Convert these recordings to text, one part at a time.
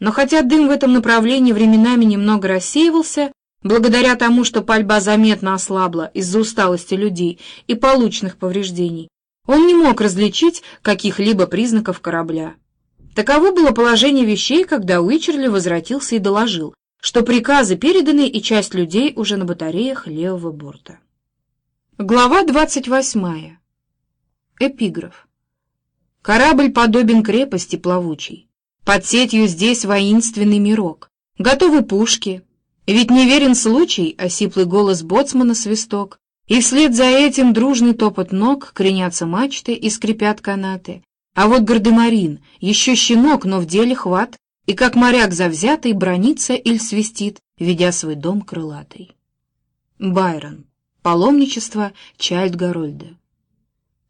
Но хотя дым в этом направлении временами немного рассеивался, благодаря тому, что пальба заметно ослабла из-за усталости людей и полученных повреждений, он не мог различить каких-либо признаков корабля. Таково было положение вещей, когда Уичерли возвратился и доложил, что приказы переданы и часть людей уже на батареях левого борта. Глава 28. Эпиграф. Корабль подобен крепости плавучей. Под сетью здесь воинственный мирок. Готовы пушки. Ведь не верен случай, осиплый голос боцмана свисток. И вслед за этим дружный топот ног, кренятся мачты и скрипят канаты. А вот гардемарин, еще щенок, но в деле хват, и как моряк завзятый бронится или свистит, ведя свой дом крылатый. Байрон. Паломничество Чайльд-Гарольда.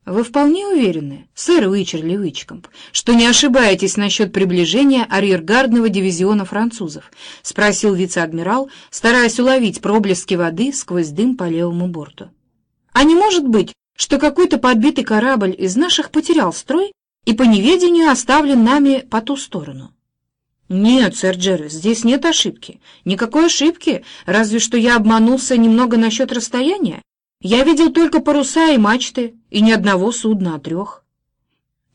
Вы вполне уверены, сэр Уичерли Уичкомп, что не ошибаетесь насчет приближения арьергардного дивизиона французов? — спросил вице-адмирал, стараясь уловить проблески воды сквозь дым по левому борту. — А не может быть, что какой-то подбитый корабль из наших потерял строй и по неведению оставлен нами по ту сторону? — Нет, сэр Джервис, здесь нет ошибки. Никакой ошибки, разве что я обманулся немного насчет расстояния. Я видел только паруса и мачты, и ни одного судна, а трех.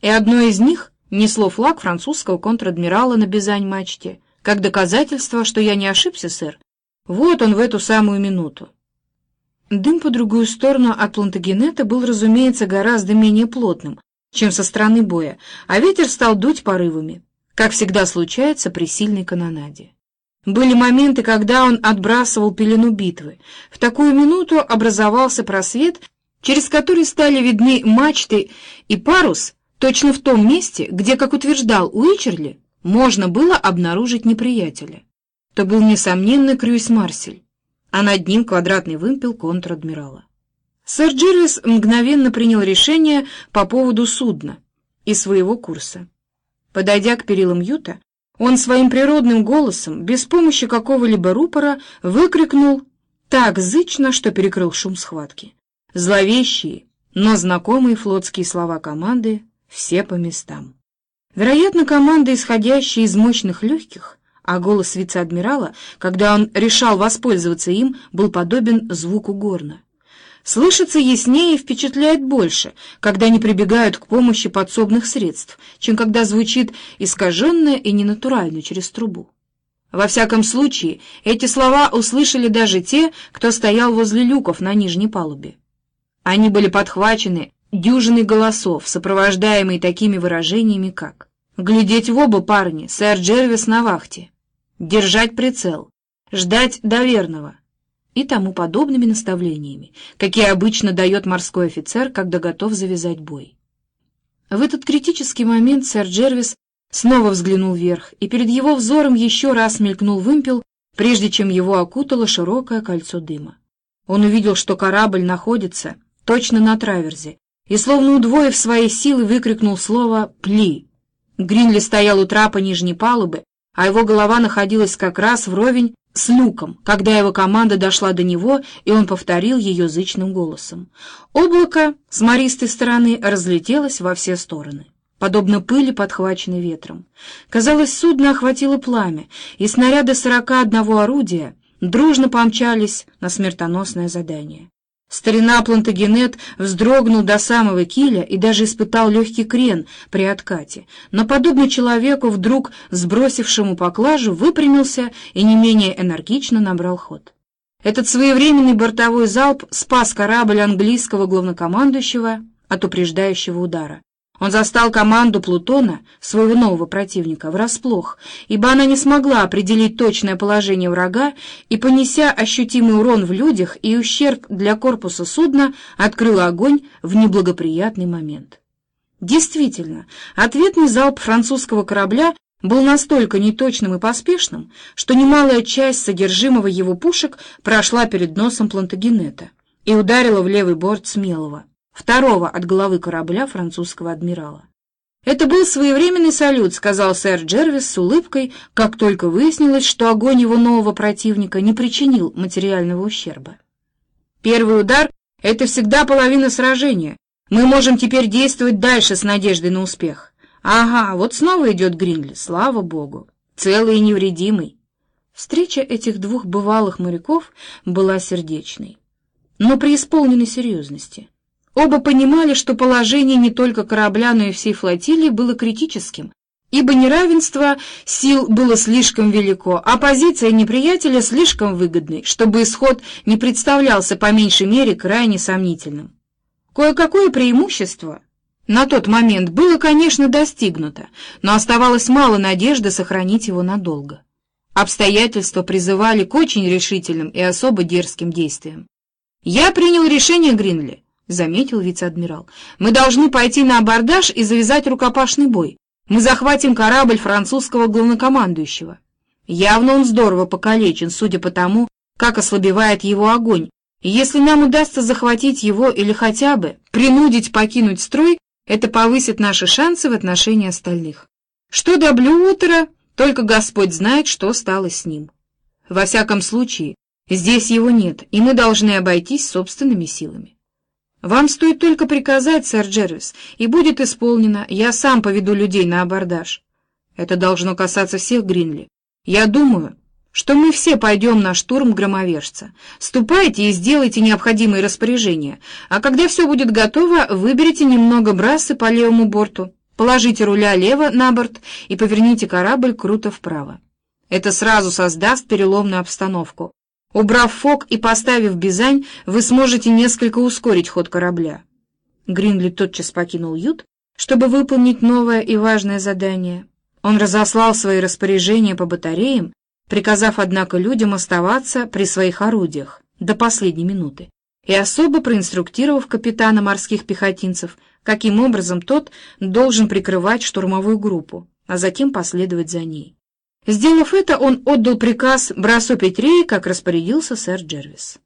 И одно из них несло флаг французского контр-адмирала на Бизань-мачте, как доказательство, что я не ошибся, сэр. Вот он в эту самую минуту. Дым по другую сторону от Плантагенета был, разумеется, гораздо менее плотным, чем со стороны боя, а ветер стал дуть порывами, как всегда случается при сильной канонаде. Были моменты, когда он отбрасывал пелену битвы. В такую минуту образовался просвет, через который стали видны мачты и парус, точно в том месте, где, как утверждал Уичерли, можно было обнаружить неприятеля. То был, несомненно, Крюйс Марсель, а над ним квадратный вымпел контр-адмирала. Сэр Джервис мгновенно принял решение по поводу судна и своего курса. Подойдя к перилам Юта, он своим природным голосом, без помощи какого-либо рупора, выкрикнул так зычно, что перекрыл шум схватки. Зловещие, но знакомые флотские слова команды «все по местам». Вероятно, команда, исходящая из мощных легких, а голос вице-адмирала, когда он решал воспользоваться им, был подобен звуку горна. Слышится яснее и впечатляет больше, когда они прибегают к помощи подсобных средств, чем когда звучит искаженно и ненатурально через трубу. Во всяком случае, эти слова услышали даже те, кто стоял возле люков на нижней палубе. Они были подхвачены дюжиной голосов, сопровождаемые такими выражениями, как «Глядеть в оба, парни, сэр Джервис на вахте», «Держать прицел», «Ждать доверного», и тому подобными наставлениями, какие обычно дает морской офицер, когда готов завязать бой. В этот критический момент сэр Джервис снова взглянул вверх, и перед его взором еще раз мелькнул вымпел, прежде чем его окутало широкое кольцо дыма. Он увидел, что корабль находится точно на траверзе, и, словно удвоив свои силы, выкрикнул слово «Пли!». Гринли стоял у трапа нижней палубы, а его голова находилась как раз вровень с люком, когда его команда дошла до него, и он повторил ее зычным голосом. Облако с мористой стороны разлетелось во все стороны, подобно пыли, подхваченной ветром. Казалось, судно охватило пламя, и снаряды сорока одного орудия дружно помчались на смертоносное задание. Старина Плантагенет вздрогнул до самого киля и даже испытал легкий крен при откате, но, подобно человеку, вдруг сбросившему поклажу, выпрямился и не менее энергично набрал ход. Этот своевременный бортовой залп спас корабль английского главнокомандующего от упреждающего удара. Он застал команду Плутона, своего нового противника, врасплох, ибо она не смогла определить точное положение врага и, понеся ощутимый урон в людях и ущерб для корпуса судна, открыла огонь в неблагоприятный момент. Действительно, ответный залп французского корабля был настолько неточным и поспешным, что немалая часть содержимого его пушек прошла перед носом Плантагенета и ударила в левый борт Смелого второго от головы корабля французского адмирала. «Это был своевременный салют», — сказал сэр Джервис с улыбкой, как только выяснилось, что огонь его нового противника не причинил материального ущерба. «Первый удар — это всегда половина сражения. Мы можем теперь действовать дальше с надеждой на успех. Ага, вот снова идет Гринли, слава богу. целый и невредимый. Встреча этих двух бывалых моряков была сердечной, но преисполненной серьезности. Оба понимали, что положение не только корабля, но и всей флотилии было критическим, ибо неравенство сил было слишком велико, а позиция неприятеля слишком выгодной, чтобы исход не представлялся по меньшей мере крайне сомнительным. Кое-какое преимущество на тот момент было, конечно, достигнуто, но оставалось мало надежды сохранить его надолго. Обстоятельства призывали к очень решительным и особо дерзким действиям. «Я принял решение, Гринли», — заметил вице-адмирал. «Мы должны пойти на абордаж и завязать рукопашный бой. Мы захватим корабль французского главнокомандующего. Явно он здорово покалечен, судя по тому, как ослабевает его огонь. И если нам удастся захватить его или хотя бы принудить покинуть строй, это повысит наши шансы в отношении остальных. Что до Блюотера, только Господь знает, что стало с ним. Во всяком случае, здесь его нет, и мы должны обойтись собственными силами. Вам стоит только приказать, сэр Джервис, и будет исполнено. Я сам поведу людей на абордаж. Это должно касаться всех Гринли. Я думаю, что мы все пойдем на штурм громовержца. Ступайте и сделайте необходимые распоряжения, а когда все будет готово, выберите немного брассы по левому борту. Положите руля лево на борт и поверните корабль круто вправо. Это сразу создаст переломную обстановку. Убрав фок и поставив бизань, вы сможете несколько ускорить ход корабля. Гринли тотчас покинул ют, чтобы выполнить новое и важное задание. Он разослал свои распоряжения по батареям, приказав, однако, людям оставаться при своих орудиях до последней минуты и особо проинструктировав капитана морских пехотинцев каким образом тот должен прикрывать штурмовую группу, а затем последовать за ней. Сделав это, он отдал приказ Брасу Петреи, как распорядился сэр Джервис.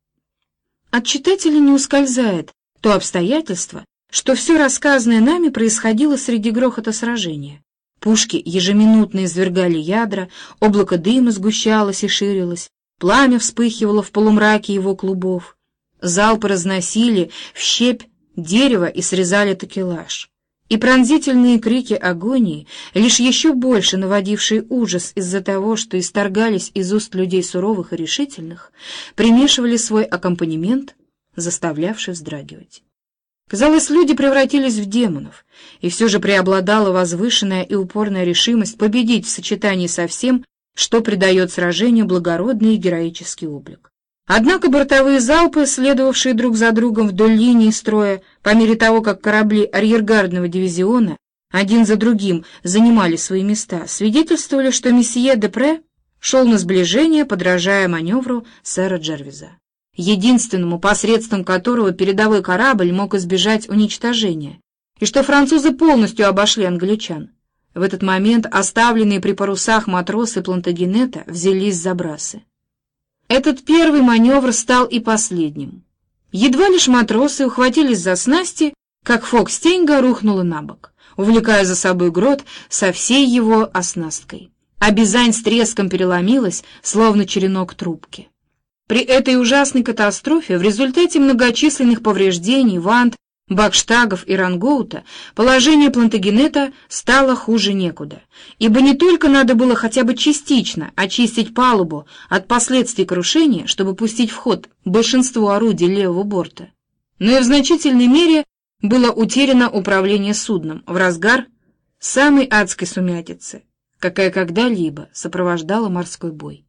От читателя не ускользает то обстоятельство, что все рассказанное нами происходило среди грохота сражения. Пушки ежеминутно извергали ядра, облако дыма сгущалось и ширилось, пламя вспыхивало в полумраке его клубов. Залпы разносили в щепь дерево и срезали такелаж. И пронзительные крики агонии, лишь еще больше наводившие ужас из-за того, что исторгались из уст людей суровых и решительных, примешивали свой аккомпанемент, заставлявший вздрагивать. Казалось, люди превратились в демонов, и все же преобладала возвышенная и упорная решимость победить в сочетании со всем, что придает сражению благородный и героический облик. Однако бортовые залпы, следовавшие друг за другом вдоль линии строя, по мере того, как корабли арьергардного дивизиона один за другим занимали свои места, свидетельствовали, что месье Депре шел на сближение, подражая маневру сэра Джервиза, единственному посредством которого передовой корабль мог избежать уничтожения, и что французы полностью обошли англичан. В этот момент оставленные при парусах матросы Плантагенета взялись за брасы. Этот первый маневр стал и последним. Едва лишь матросы ухватились за снасти, как Фокстеньга рухнула на бок, увлекая за собой грот со всей его оснасткой. А Бизань с треском переломилась, словно черенок трубки. При этой ужасной катастрофе в результате многочисленных повреждений вант Бакштагов и Рангоута положение Плантагенета стало хуже некуда, ибо не только надо было хотя бы частично очистить палубу от последствий крушения, чтобы пустить в ход большинство орудий левого борта, но и в значительной мере было утеряно управление судном в разгар самой адской сумятицы, какая когда-либо сопровождала морской бой.